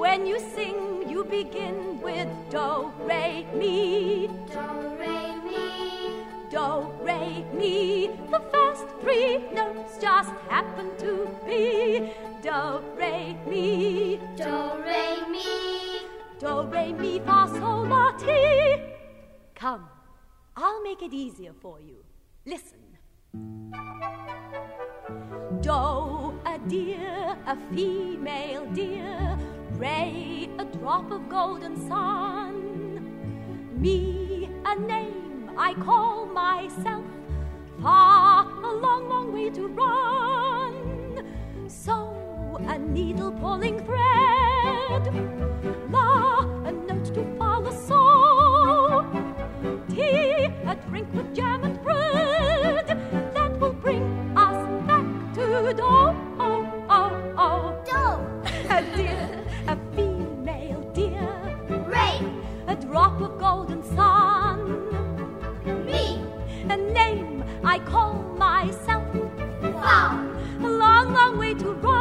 when you sing, you begin with do, re, mi. Do, re, mi. Do, re, mi. The first three notes just happen to be do, re, mi. Do, re, mi. Do, re, mi, fa, sol, la, ti. Come, I'll make it easier for you. Listen. Do, a deer, a female deer. ray, a drop of golden sun. Me, a name I call myself. Fa, a long, long way to run. So, a needle pulling thread. To run.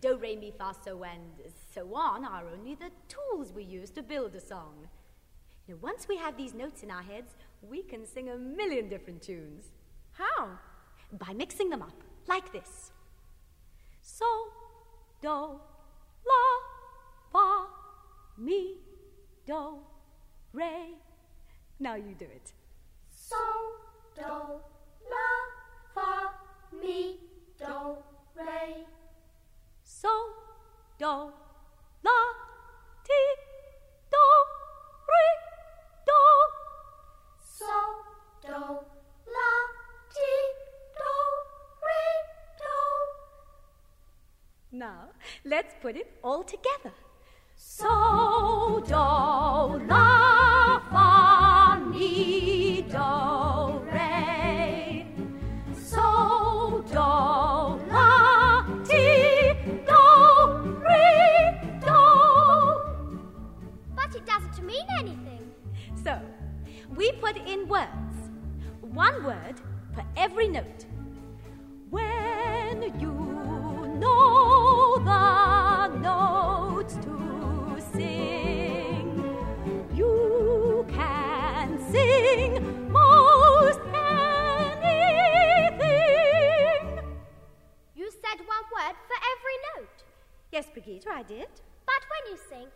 Do re mi fa so and so on are only the tools we use to build a song. You know, once we have these notes in our heads, we can sing a million different tunes. How? By mixing them up, like this So, do, la, fa, mi, do, re. Now you do it. So, Now, let's put it all together. So, do, la, fa, mi, do, re. So, do, la, ti, do, re, do. But it doesn't mean anything. So, we put in words. One word for every note. When you Brigitta, I did. But when you sing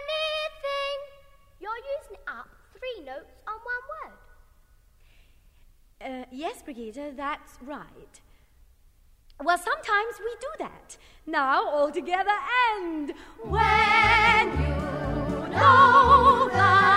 anything, you're using up three notes on one word. Uh, yes, Brigitta, that's right. Well, sometimes we do that. Now, all together and when you know the